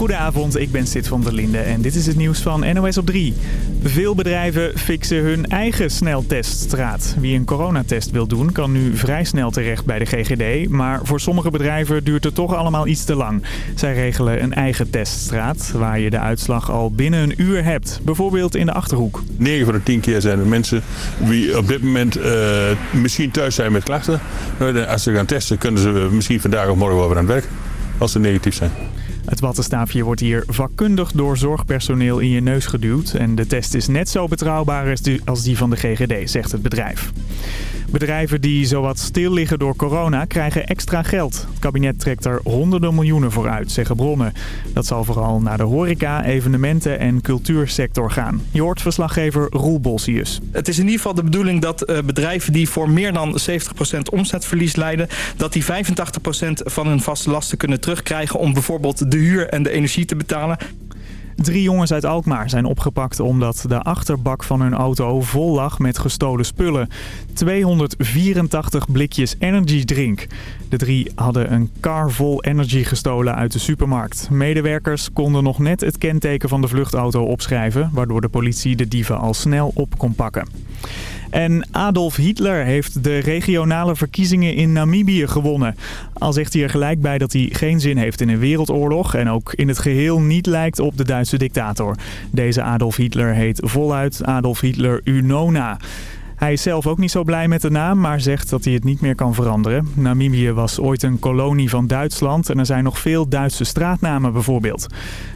Goedenavond, ik ben Sid van der Linde en dit is het nieuws van NOS op 3. Veel bedrijven fixen hun eigen snelteststraat. Wie een coronatest wil doen kan nu vrij snel terecht bij de GGD. Maar voor sommige bedrijven duurt het toch allemaal iets te lang. Zij regelen een eigen teststraat waar je de uitslag al binnen een uur hebt. Bijvoorbeeld in de Achterhoek. 9 van de 10 keer zijn er mensen die op dit moment uh, misschien thuis zijn met klachten. Als ze gaan testen kunnen ze misschien vandaag of morgen over aan het werk. Als ze negatief zijn. Het wattenstaafje wordt hier vakkundig door zorgpersoneel in je neus geduwd. En de test is net zo betrouwbaar als die van de GGD, zegt het bedrijf. Bedrijven die zowat stil liggen door corona krijgen extra geld. Het kabinet trekt er honderden miljoenen voor uit, zeggen bronnen. Dat zal vooral naar de horeca, evenementen en cultuursector gaan. Je hoort verslaggever Roel Bolsius. Het is in ieder geval de bedoeling dat eh, bedrijven die voor meer dan 70% omzetverlies leiden... dat die 85% van hun vaste lasten kunnen terugkrijgen om bijvoorbeeld de huur en de energie te betalen. Drie jongens uit Alkmaar zijn opgepakt omdat de achterbak van hun auto vol lag met gestolen spullen. 284 blikjes energy drink. De drie hadden een car vol energy gestolen uit de supermarkt. Medewerkers konden nog net het kenteken van de vluchtauto opschrijven... waardoor de politie de dieven al snel op kon pakken. En Adolf Hitler heeft de regionale verkiezingen in Namibië gewonnen. Al zegt hij er gelijk bij dat hij geen zin heeft in een wereldoorlog... en ook in het geheel niet lijkt op de Duitse dictator. Deze Adolf Hitler heet voluit Adolf Hitler Unona. Hij is zelf ook niet zo blij met de naam, maar zegt dat hij het niet meer kan veranderen. Namibië was ooit een kolonie van Duitsland en er zijn nog veel Duitse straatnamen bijvoorbeeld.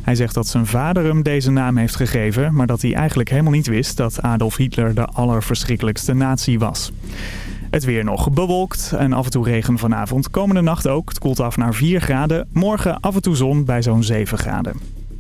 Hij zegt dat zijn vader hem deze naam heeft gegeven, maar dat hij eigenlijk helemaal niet wist dat Adolf Hitler de allerverschrikkelijkste nazi was. Het weer nog bewolkt en af en toe regen vanavond. Komende nacht ook. Het koelt af naar 4 graden. Morgen af en toe zon bij zo'n 7 graden.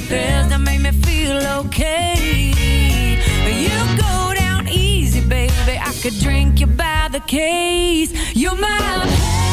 The that make me feel okay. You go down easy, baby. I could drink you by the case. You're my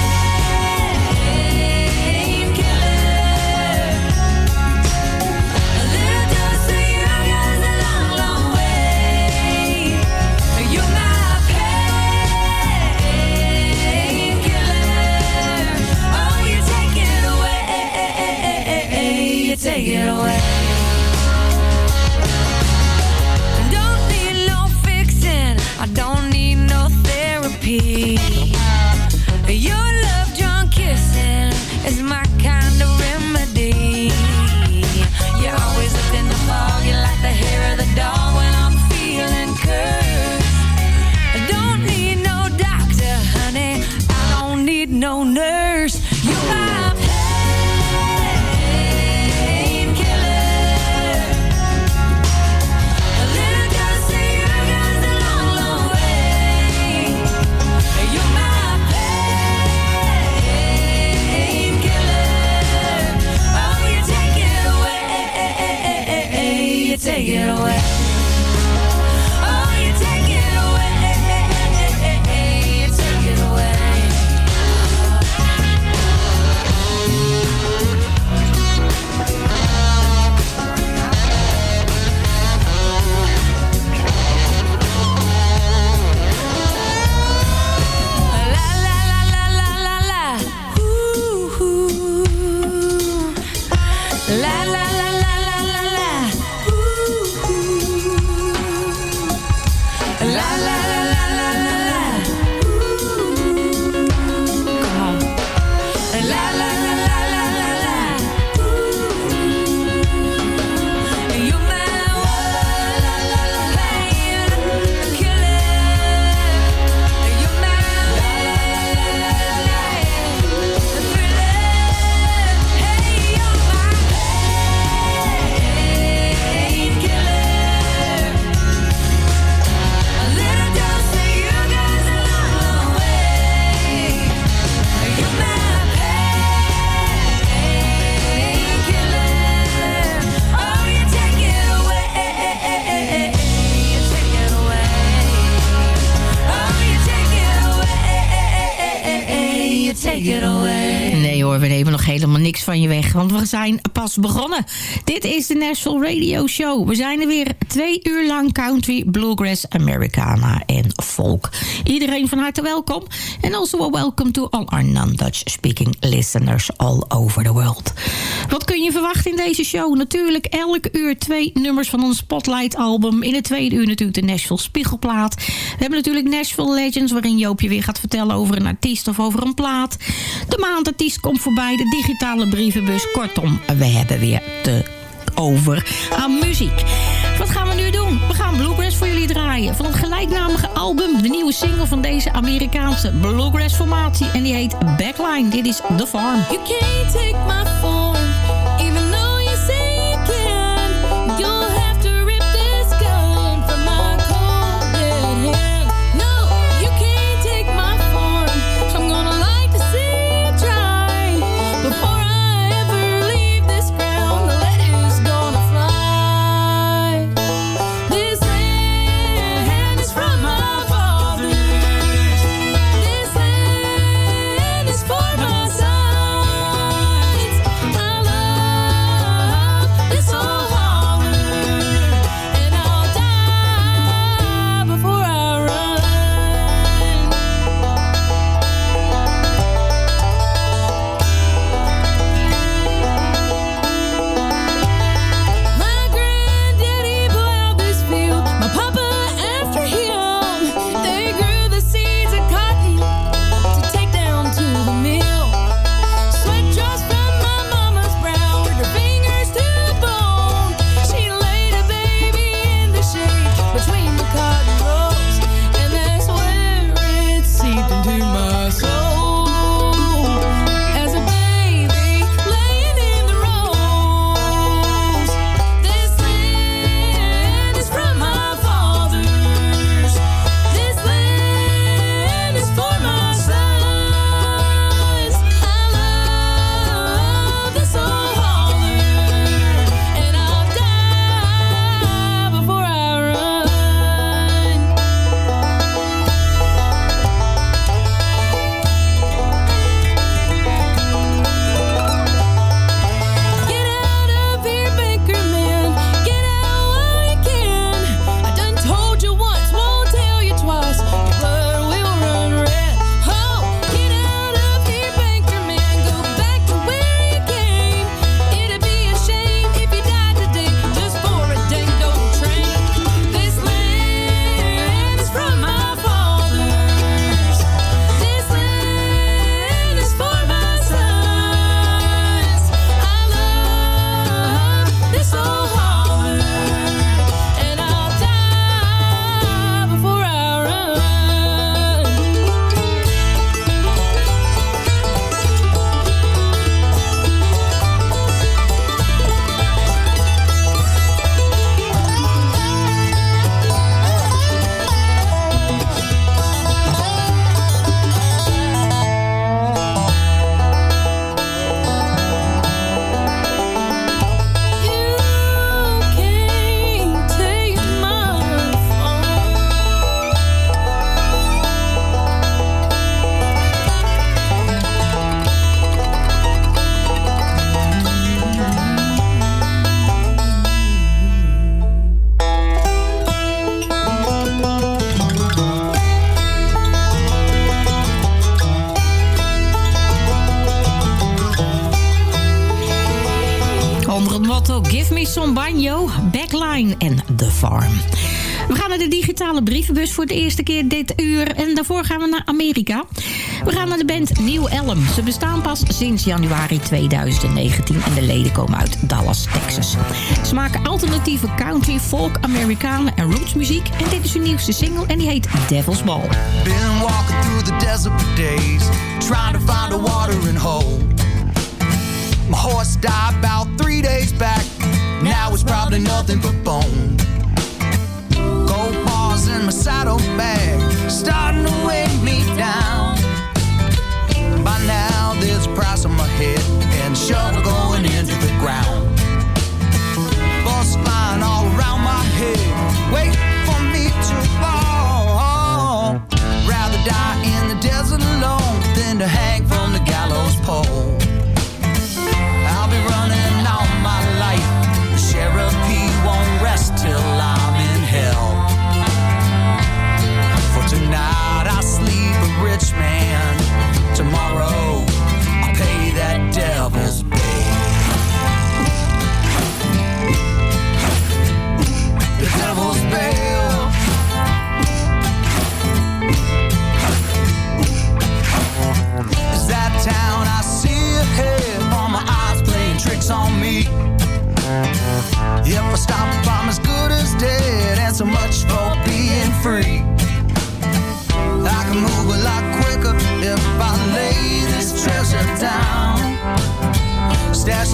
no nurse. You're my begonnen. Dit is de Nashville Radio Show. We zijn er weer twee uur lang country, bluegrass, Americana en folk. Iedereen van harte welkom. En also a welcome to all our non-Dutch speaking listeners all over the world. Wat kun je verwachten in deze show? Natuurlijk elke uur twee nummers van ons Spotlight album. In het tweede uur natuurlijk de Nashville Spiegelplaat. We hebben natuurlijk Nashville Legends, waarin Joopje weer gaat vertellen over een artiest of over een plaat. De maandartiest komt voorbij, de digitale brievenbus. Kortom, we hebben weer te over aan muziek. Wat gaan we nu doen? We gaan Bluegrass voor jullie draaien. Van het gelijknamige album, de nieuwe single van deze Amerikaanse Bluegrass formatie. En die heet Backline. Dit is The Farm. You can't take my form, Give Me Banjo, Backline en The Farm. We gaan naar de digitale brievenbus voor de eerste keer dit uur. En daarvoor gaan we naar Amerika. We gaan naar de band New Elm. Ze bestaan pas sinds januari 2019 en de leden komen uit Dallas, Texas. Ze maken alternatieve country, folk, Amerikanen en rootsmuziek. En dit is hun nieuwste single en die heet Devil's Ball. Been walking through the desert days, trying to find a watering hole. My horse died about three days back. Now it's probably nothing but bone. Gold bars in my saddlebag, starting to weigh me down. By now there's a price on my head and shovel going into the ground. Bust flying all around my head, wait for me to fall. Rather die If I stop, I'm as good as dead, and so much for being free. I can move a lot quicker if I lay this treasure down. Stash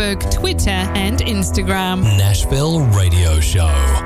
Facebook, Twitter, and Instagram. Nashville Radio Show.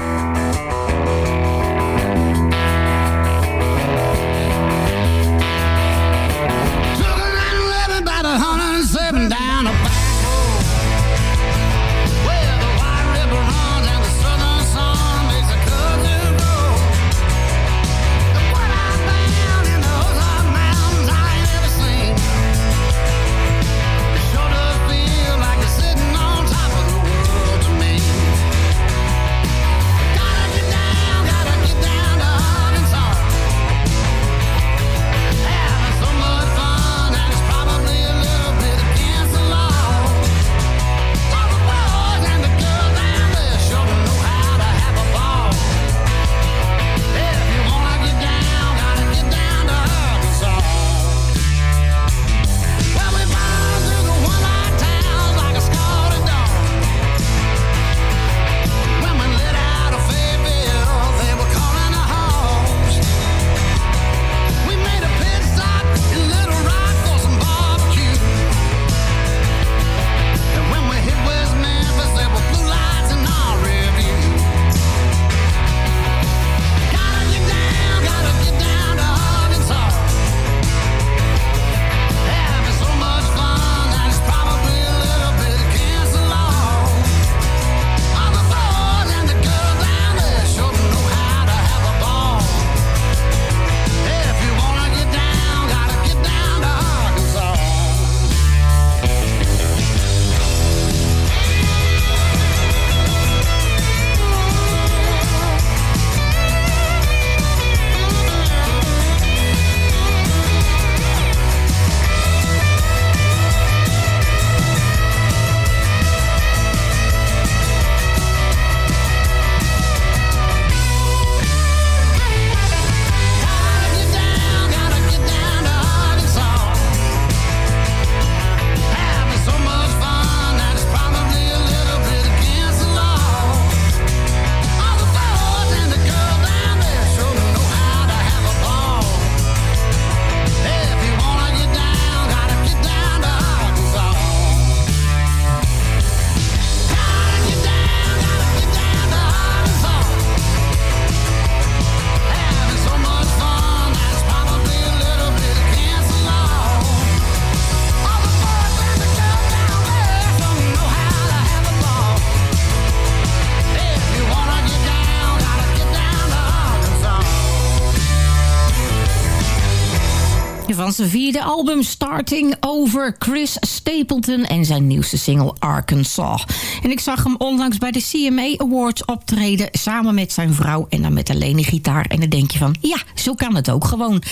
Album Starting Over Chris Stapleton en zijn nieuwste single Arkansas. En ik zag hem onlangs bij de CMA Awards optreden samen met zijn vrouw en dan met alleen een gitaar. En dan denk je van, ja, zo kan het ook gewoon.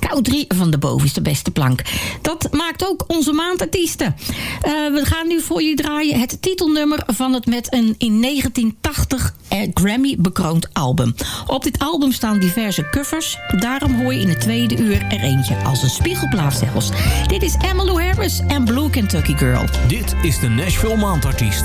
Country van de bovenste beste plank. Dat maakt ook onze maandartiesten. Uh, we gaan nu voor je draaien het titelnummer van het met een in 1980 Grammy bekroond album. Op dit album staan diverse covers. Daarom hoor je in het tweede uur er eentje als een spiegelplaat. Dit is Emmylou Harris en Blue Kentucky Girl. Dit is de Nashville Maandartiest.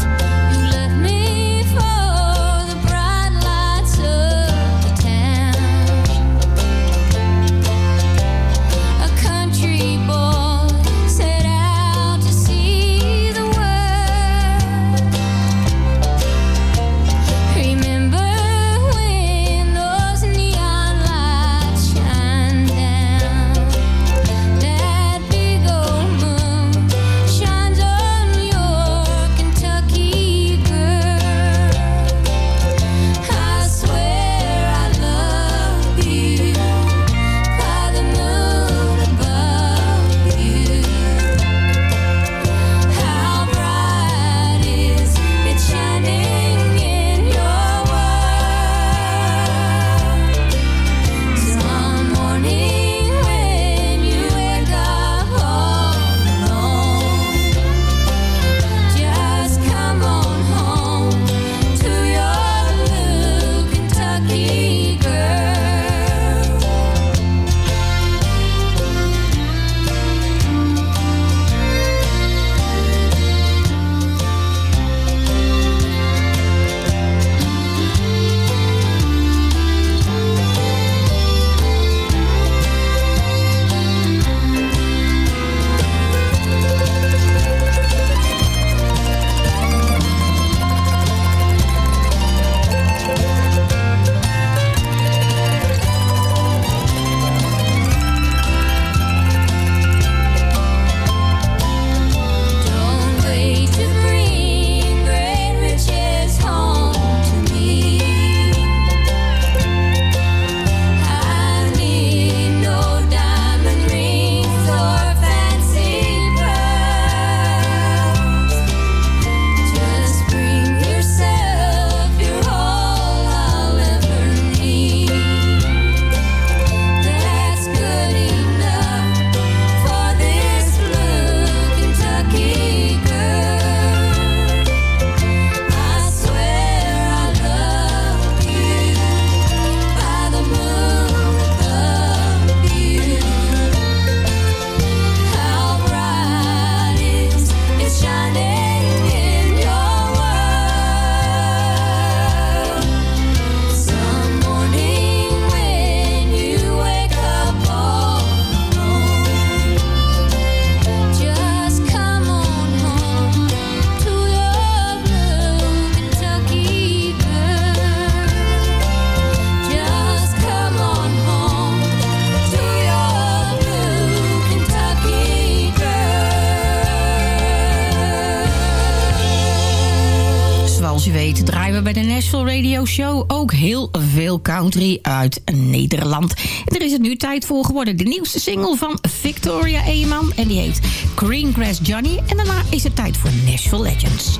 Uit Nederland. En er is het nu tijd voor geworden. De nieuwste single van Victoria Eeman. En die heet Greengrass Johnny. En daarna is het tijd voor Nashville Legends.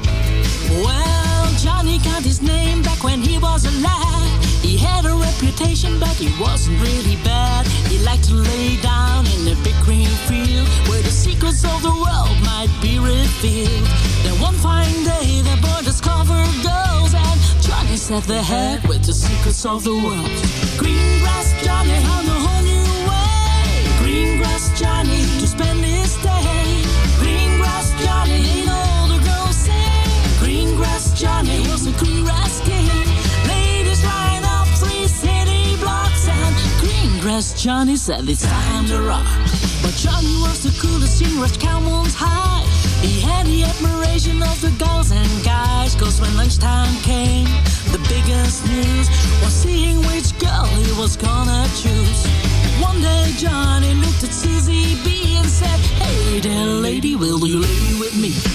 Well, Johnny got his name back when he was a lad. He had a reputation, but he wasn't really bad. He liked to lay down in the big green field where the secrets of the world might be revealed. Then one fine day, the boy discovered girls, set the head with the secrets of the world. Greengrass Johnny on a whole new way. Greengrass Johnny to spend his day. Greengrass Johnny ain't all the girls say. Greengrass Johnny was a greengrass king. Ladies line up three city blocks and Greengrass Johnny said it's time to rock. But Johnny was the coolest in Rush Camel's High. He had the admiration of the girls and guys. Cause when lunchtime came, the biggest news was seeing which girl he was gonna choose. One day Johnny looked at CZB and said, Hey there lady, will you lay with me?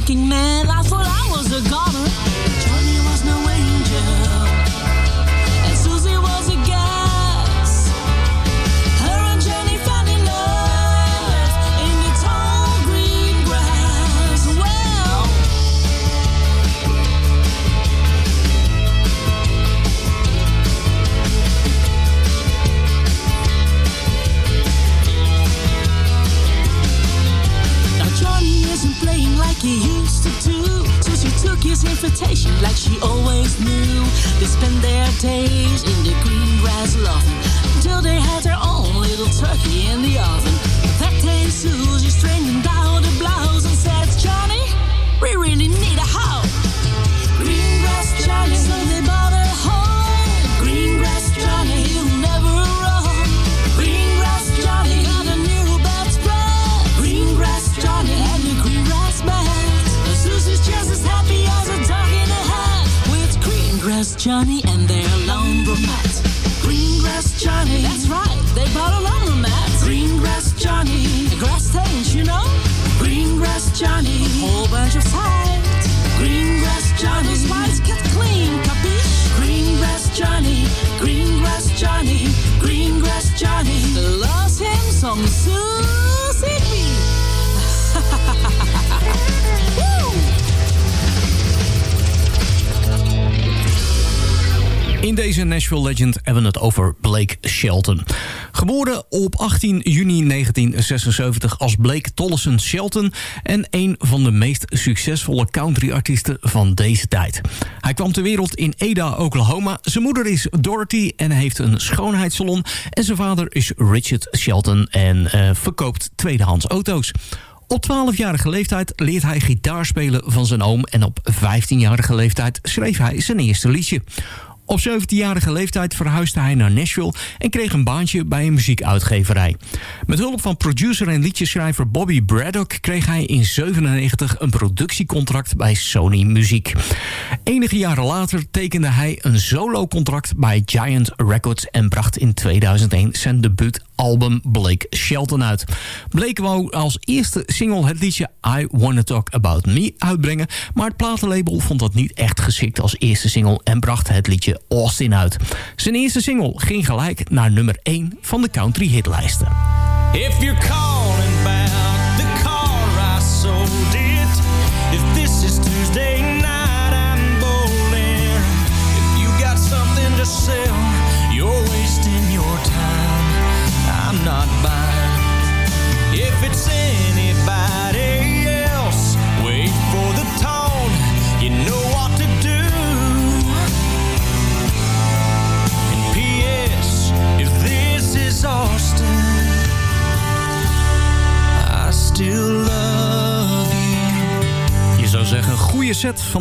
Working man. I thought I was a goner. He used to do. So she took his invitation like she always knew. They spent their days in the green grass laughing until they had their own little turkey in the oven. That day Susie out the Legend hebben we het over Blake Shelton. Geboren op 18 juni 1976 als Blake Tollison Shelton... en een van de meest succesvolle countryartiesten van deze tijd. Hij kwam ter wereld in Ada, Oklahoma. Zijn moeder is Dorothy en heeft een schoonheidssalon. En zijn vader is Richard Shelton en eh, verkoopt tweedehands auto's. Op 12-jarige leeftijd leert hij gitaar spelen van zijn oom... en op 15-jarige leeftijd schreef hij zijn eerste liedje. Op 17-jarige leeftijd verhuisde hij naar Nashville... en kreeg een baantje bij een muziekuitgeverij. Met hulp van producer en liedjeschrijver Bobby Braddock... kreeg hij in 97 een productiecontract bij Sony Muziek. Enige jaren later tekende hij een solo-contract bij Giant Records... en bracht in 2001 zijn debuutalbum Blake Shelton uit. Blake wou als eerste single het liedje I Wanna Talk About Me uitbrengen... maar het platenlabel vond dat niet echt geschikt als eerste single... en bracht het liedje Austin uit. Zijn eerste single ging gelijk naar nummer 1 van de country hitlijsten. If you're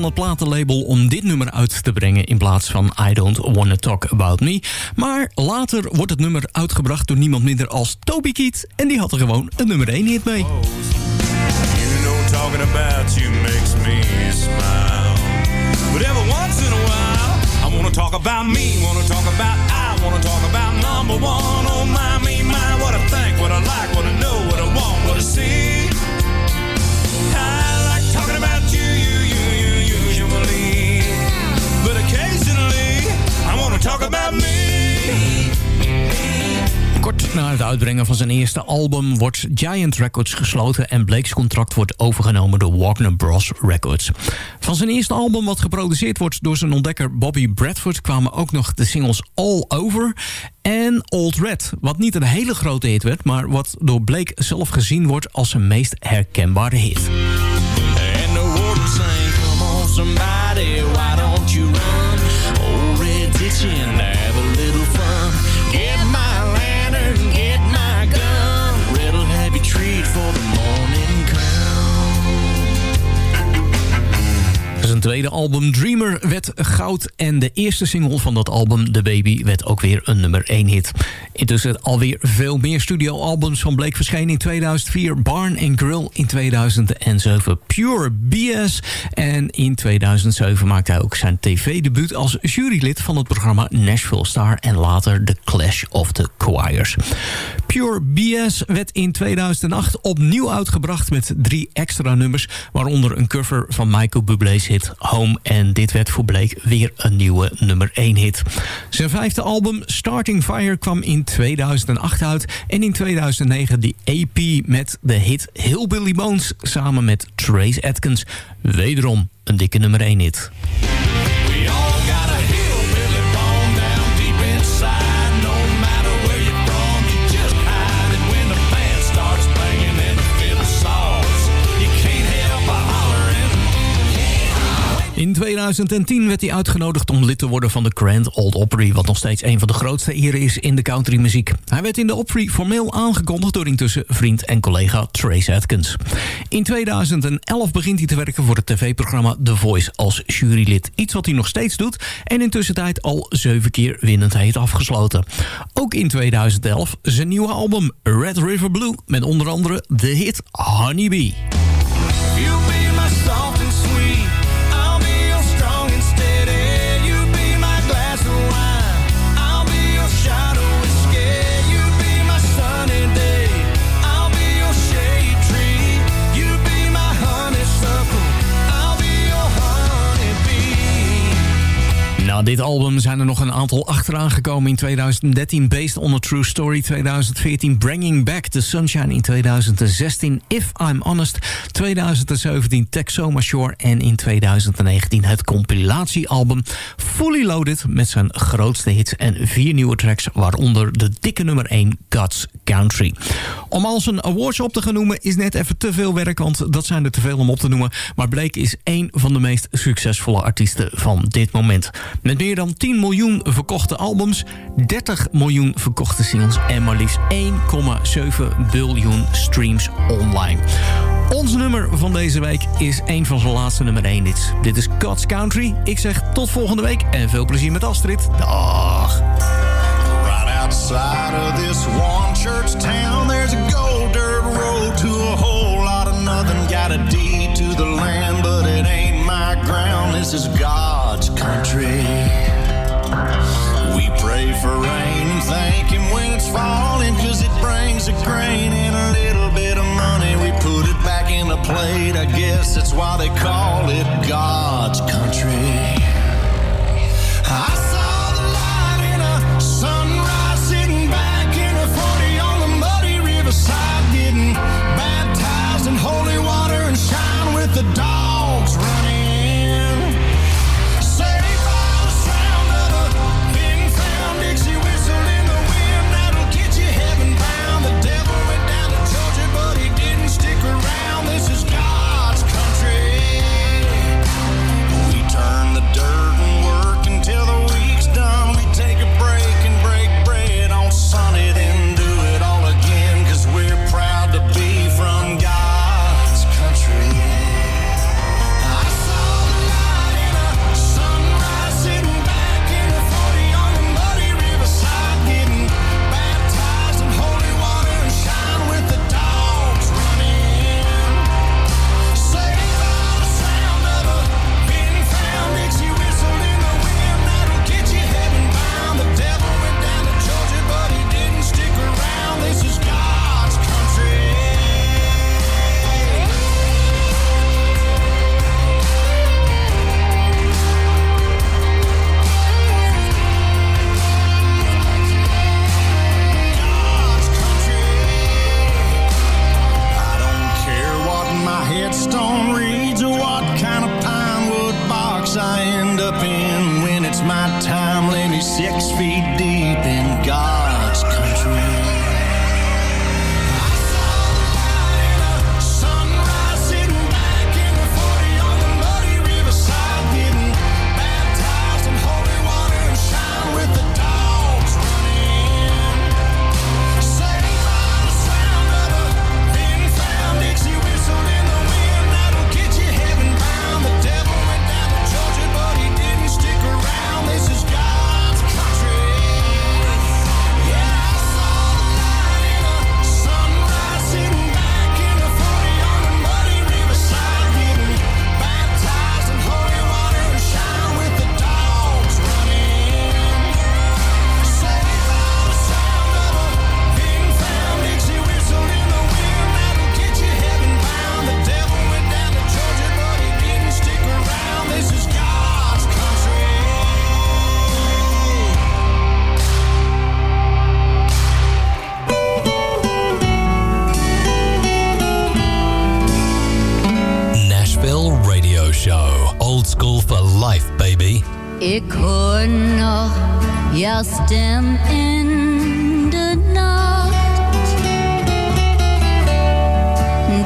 van het platenlabel om dit nummer uit te brengen... in plaats van I Don't Wanna Talk About Me. Maar later wordt het nummer uitgebracht door niemand minder als Toby Keith... en die had er gewoon een nummer 1 hit mee. Talk about me, wanna talk about I, wanna talk about number one. Oh my, me, my, what I think, what I like, what I know, what I want, what I see. Talk about me. Kort na het uitbrengen van zijn eerste album wordt Giant Records gesloten... en Blake's contract wordt overgenomen door Warner Bros. Records. Van zijn eerste album, wat geproduceerd wordt door zijn ontdekker Bobby Bradford... kwamen ook nog de singles All Over en Old Red. Wat niet een hele grote hit werd, maar wat door Blake zelf gezien wordt... als zijn meest herkenbare hit. And the tweede album Dreamer werd goud en de eerste single van dat album The Baby werd ook weer een nummer 1 hit. Intussen alweer veel meer studioalbums van Blake verschenen in 2004, Barn and Grill in 2007, Pure BS en in 2007 maakte hij ook zijn tv-debuut als jurylid van het programma Nashville Star en later The Clash of the Choirs. Pure BS werd in 2008 opnieuw uitgebracht met drie extra nummers... waaronder een cover van Michael Bublé's hit Home. En dit werd voor Blake weer een nieuwe nummer 1 hit. Zijn vijfde album Starting Fire kwam in 2008 uit... en in 2009 de EP met de hit Hillbilly Bones... samen met Trace Atkins. Wederom een dikke nummer 1 hit. In 2010 werd hij uitgenodigd om lid te worden van de Grand Old Opry... wat nog steeds een van de grootste eren is in de countrymuziek. Hij werd in de Opry formeel aangekondigd door intussen vriend en collega Trace Atkins. In 2011 begint hij te werken voor het tv-programma The Voice als jurylid. Iets wat hij nog steeds doet en intussen tijd al zeven keer winnend heeft afgesloten. Ook in 2011 zijn nieuwe album Red River Blue... met onder andere de hit Honey Na dit album zijn er nog een aantal achteraan gekomen in 2013. Based on a True Story 2014. Bringing Back the Sunshine in 2016. If I'm Honest 2017. Texoma Shore. En in 2019 het compilatiealbum Fully Loaded. Met zijn grootste hits en vier nieuwe tracks. Waaronder de dikke nummer 1 God's Country. Om al zijn awards op te gaan noemen is net even te veel werk. Want dat zijn er te veel om op te noemen. Maar Blake is één van de meest succesvolle artiesten van dit moment. Met meer dan 10 miljoen verkochte albums, 30 miljoen verkochte singles en maar liefst 1,7 biljoen streams online. Ons nummer van deze week is een van zijn laatste nummer 1 hits. Dit is God's Country. Ik zeg tot volgende week en veel plezier met Astrid. Dag! Outside of this church town, there's a for rain and thank Him when it's falling, cause it brings a grain and a little bit of money. We put it back in the plate, I guess that's why they call it God's country. I saw the light show. Old school for life, baby. Ich hoor noch, jouw stem in de nacht.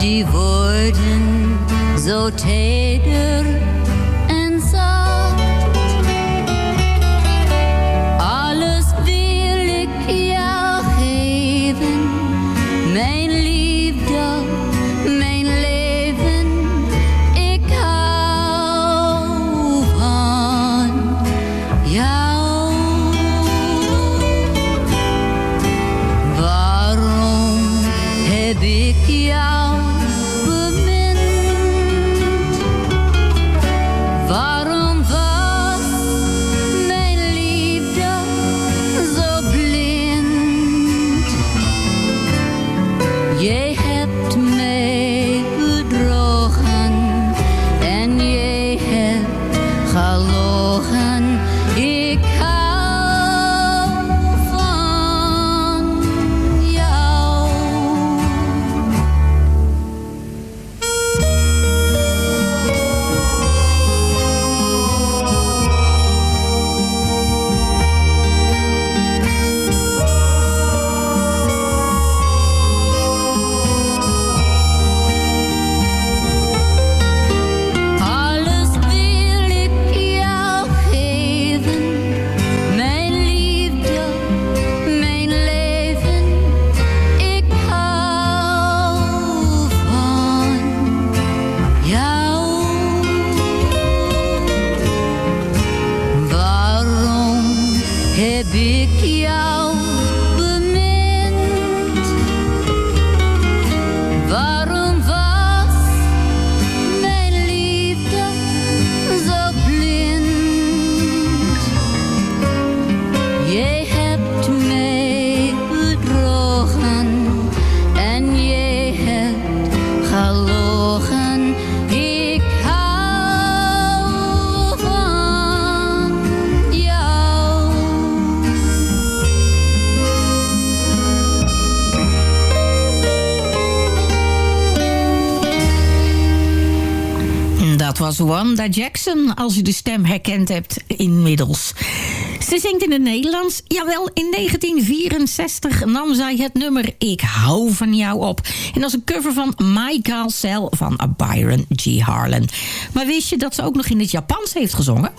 Die woorden so teder. Heb ik was Wanda Jackson, als u de stem herkend hebt inmiddels. Ze zingt in het Nederlands. Jawel, in 1964 nam zij het nummer Ik hou van jou op. En dat is een cover van Michael Cell van Byron G. Harlan. Maar wist je dat ze ook nog in het Japans heeft gezongen?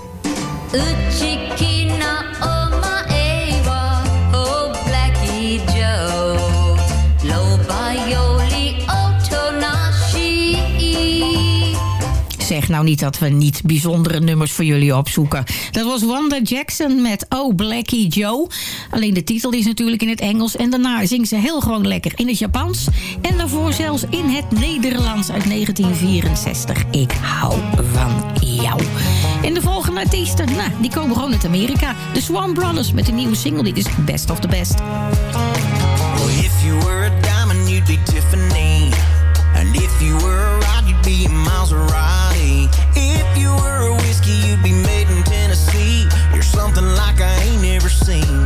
Zeg nou niet dat we niet bijzondere nummers voor jullie opzoeken. Dat was Wanda Jackson met Oh Blackie Joe. Alleen de titel is natuurlijk in het Engels. En daarna zingt ze heel gewoon lekker in het Japans. En daarvoor zelfs in het Nederlands uit 1964. Ik hou van jou. En de volgende artiesten, nou, die komen gewoon uit Amerika. De Swan Brothers met een nieuwe single. Dit is Best of the Best. If you were a diamond, you'd be Tiffany. And if you were a you'd be. You'd be made in Tennessee. You're something like I ain't never seen.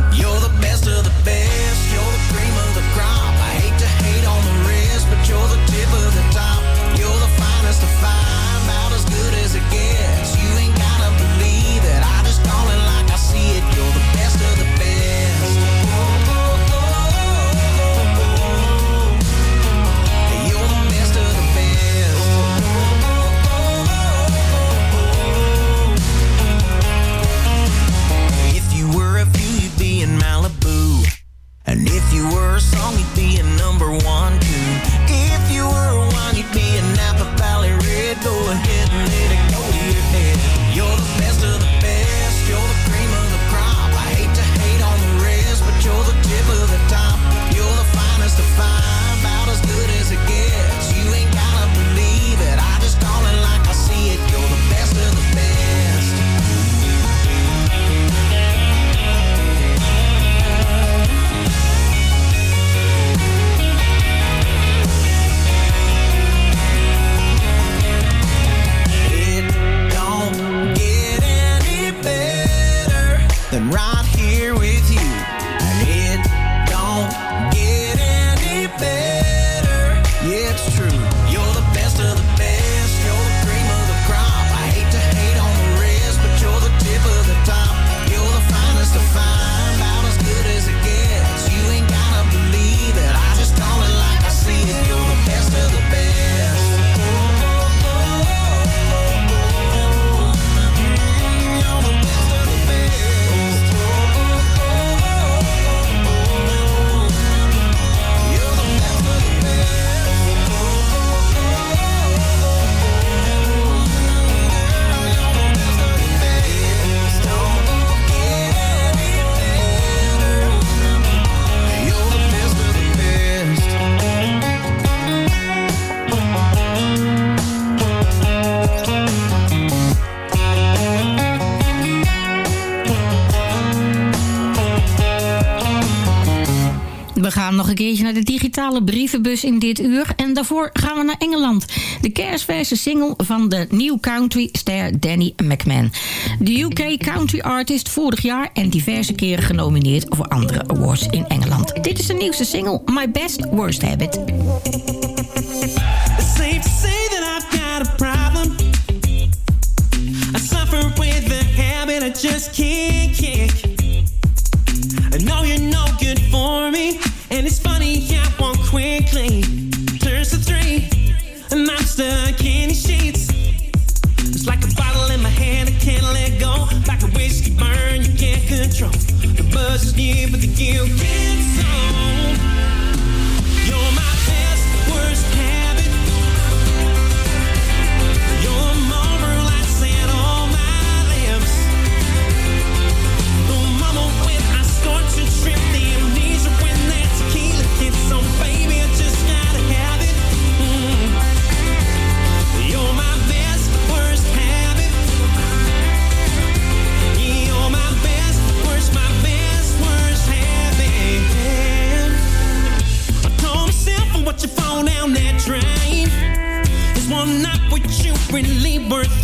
Een keertje naar de digitale brievenbus in dit uur. En daarvoor gaan we naar Engeland. De kerstverse single van de New Country ster Danny McMahon. De UK Country Artist vorig jaar en diverse keren genomineerd voor andere awards in Engeland. Dit is de nieuwste single, My Best Worst Habit. Just can't kick. I know you're no good for me, and it's funny how one quickly turns to three, and I'm stuck in these sheets. It's like a bottle in my hand, I can't let go. Like a whiskey burn, you can't control. The buzz is new, but the guilt gets on. You're my best, worst habit. You're really worth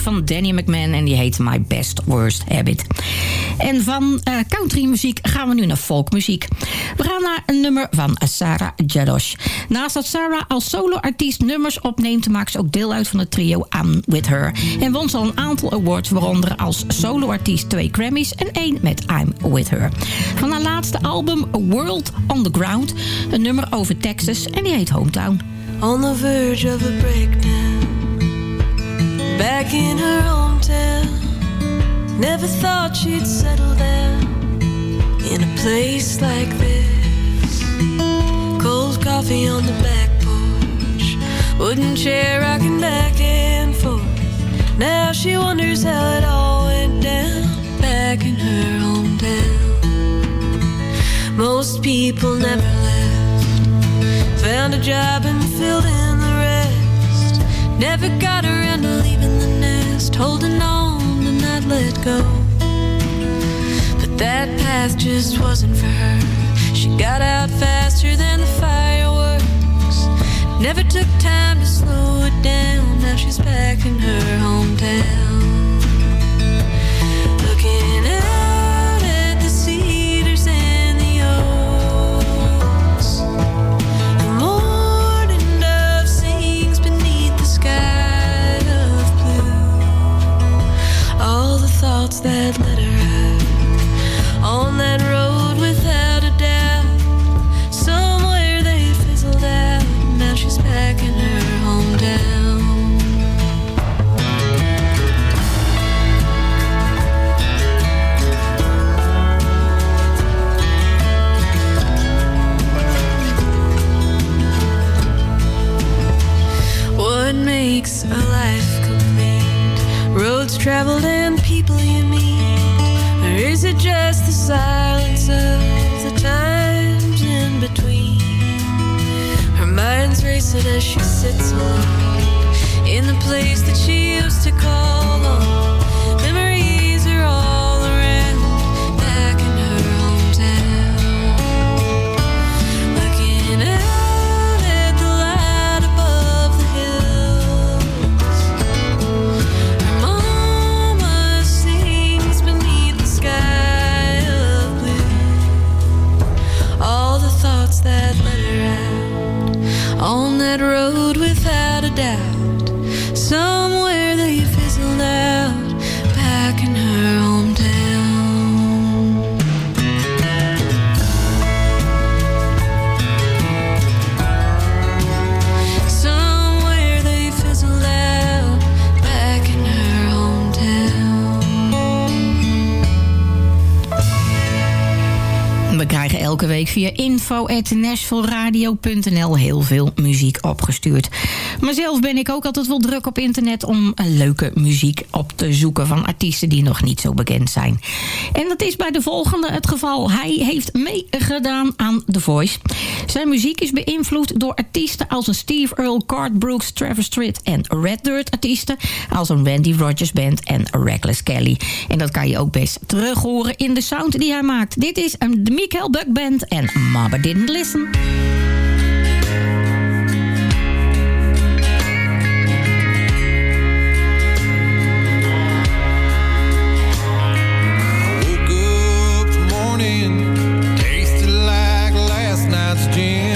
van Danny McMahon. En die heet My Best Worst Habit. En van eh, country muziek gaan we nu naar folkmuziek. We gaan naar een nummer van Sarah Jadosh. Naast dat Sarah als soloartiest nummers opneemt... maakt ze ook deel uit van het trio I'm With Her. En won ze al een aantal awards, waaronder als soloartiest twee Grammys... en één met I'm With Her. Van haar laatste album World on the Ground. Een nummer over Texas en die heet Hometown. on the verge of a breakdown. Back in her hometown, never thought she'd settle down in a place like this. Cold coffee on the back porch, wooden chair rocking back and forth. Now she wonders how it all went down back in her hometown. Most people never left. Found a job and filled in the rest. Never got around to leaving the nest. Holding on to not let go. But that path just wasn't for her. She got out faster than the fireworks. Never took time to slow it down. Now she's back in her hometown. Thoughts that let roads traveled and people you meet? Or is it just the silence of the times in between? Her mind's racing as she sits alone in the place that she used to call home. On that road without a doubt. Somewhere they fizzled out back in her. We krijgen elke week info.nashvilleradio.nl heel veel muziek opgestuurd. Maar zelf ben ik ook altijd wel druk op internet om een leuke muziek op te zoeken van artiesten die nog niet zo bekend zijn. En dat is bij de volgende het geval. Hij heeft meegedaan aan The Voice. Zijn muziek is beïnvloed door artiesten als een Steve Earle, Cart Brooks, Travis Tritt en Red Dirt artiesten. Als een Randy Rogers Band en Reckless Kelly. En dat kan je ook best terug horen in de sound die hij maakt. Dit is een Michael Buck Band en Mama Didn't Listen. Woke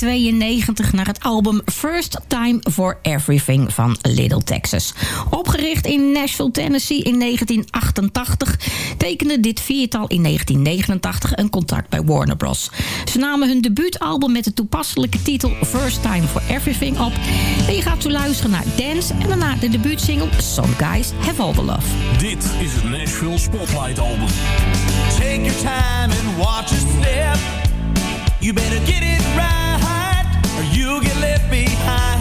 1992, naar het album First Time for Everything van Little Texas. Opgericht in Nashville, Tennessee in 1988, tekende dit viertal in 1989 een contract bij Warner Bros. Ze namen hun debuutalbum met de toepasselijke titel First Time for Everything op. En je gaat zo luisteren naar Dance en daarna de debuutsingle Some Guys Have All The Love. Dit is het Nashville Spotlight Album. Take your time and watch your step. You better get it right, or you'll get left behind.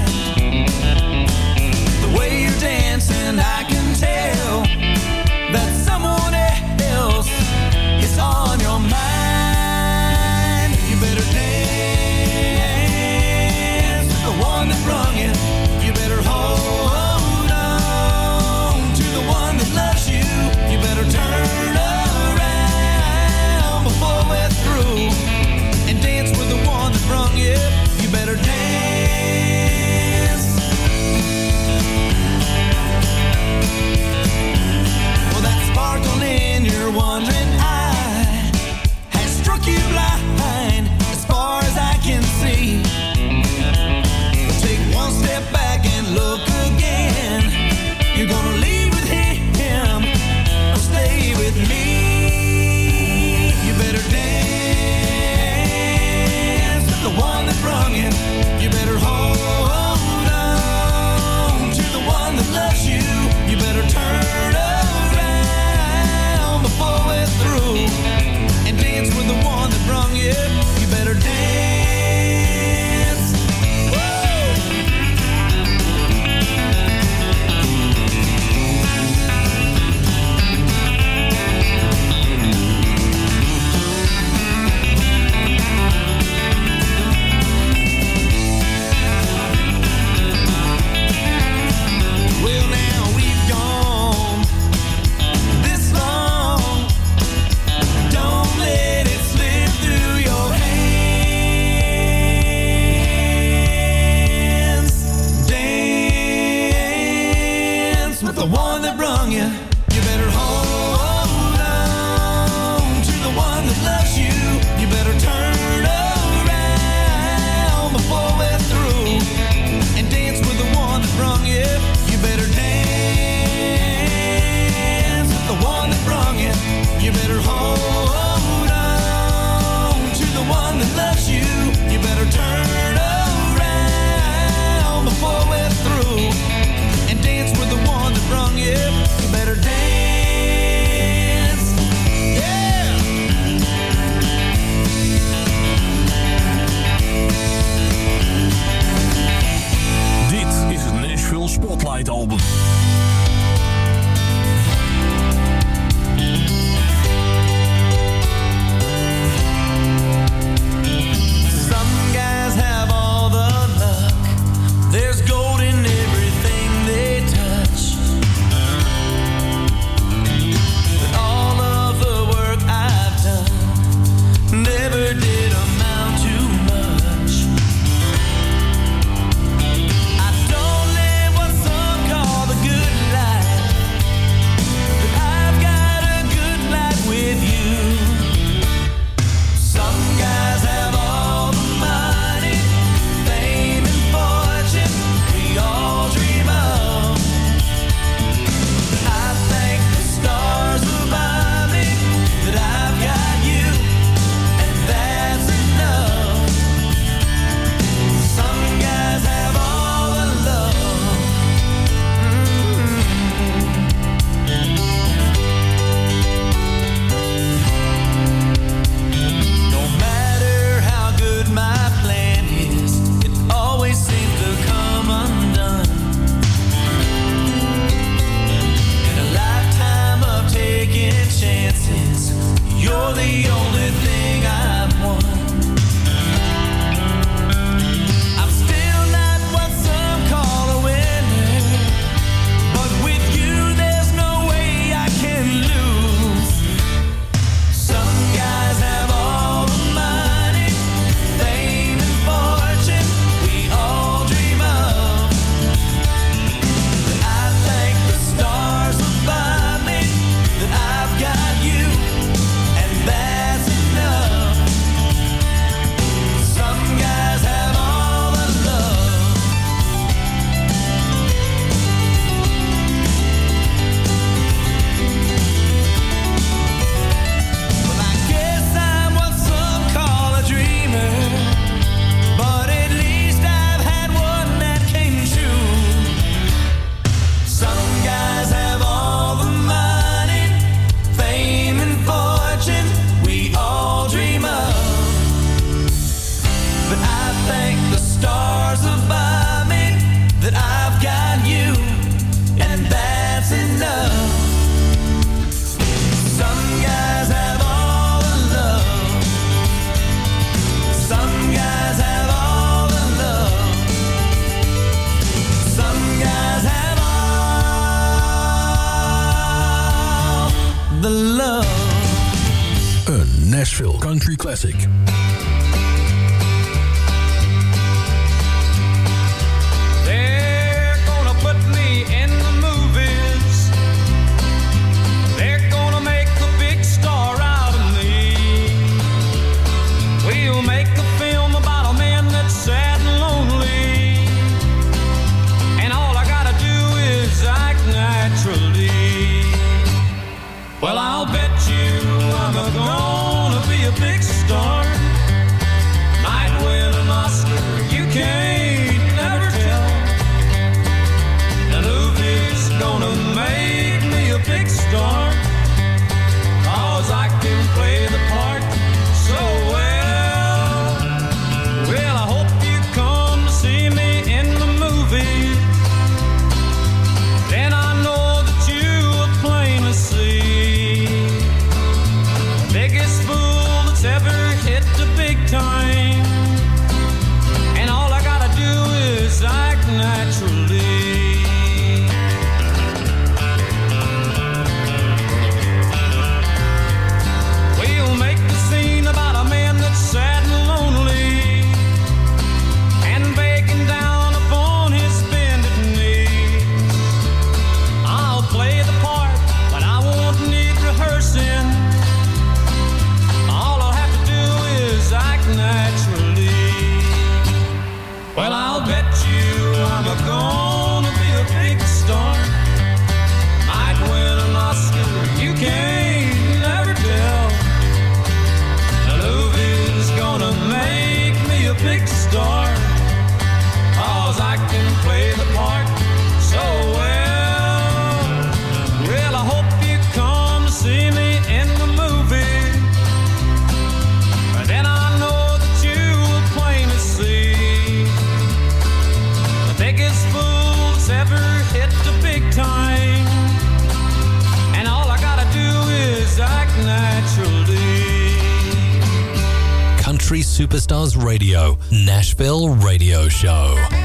Superstars Radio, Nashville Radio Show.